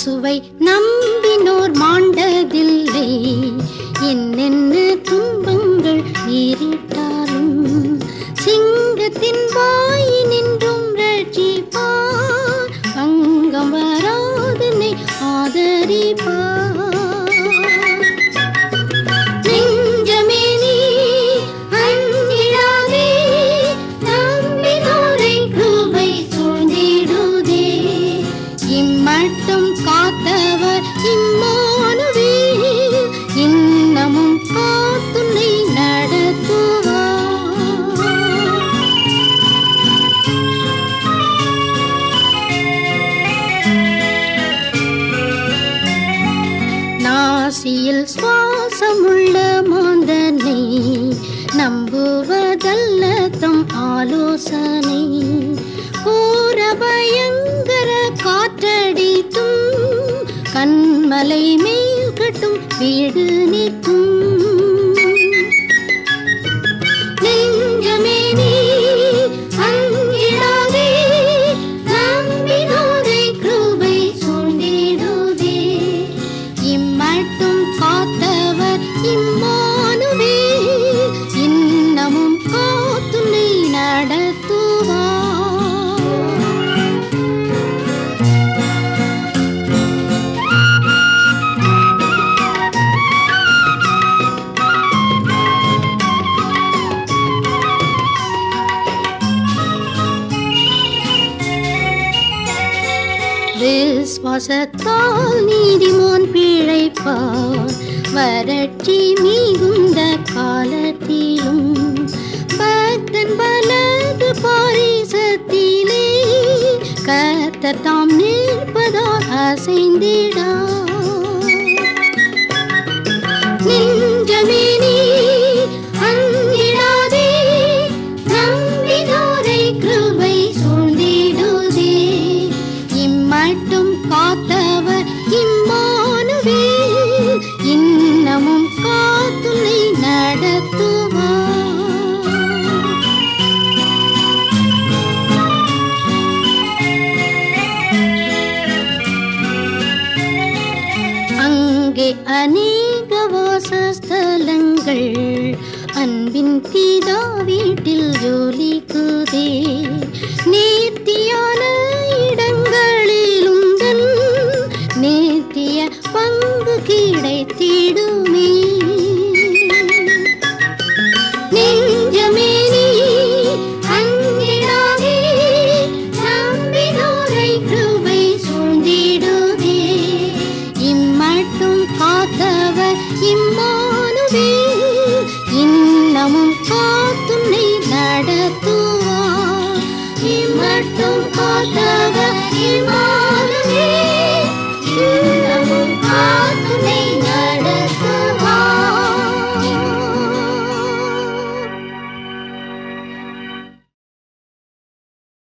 சுவை நம் நாசியில் சுவாசமுள்ள மாந்தனை நம்புவதல்ல தம் ஆலோசனை. கோர பயங்கர காற்றடித்தும் கண்மலை மேல் கட்டும் வீடு நிற்கும் விஸ்வாசத்தால் நீதிமான் பிழைப்பார் வறட்சி மிகுந்த காலத்திலும் பக்தன் வலது பாரிசத்திலே கத்தத்தாம் நிற்பதால் அசைந்திடா. அநேக வாசஸ்தலங்கள் அன்பின் தீ ことが今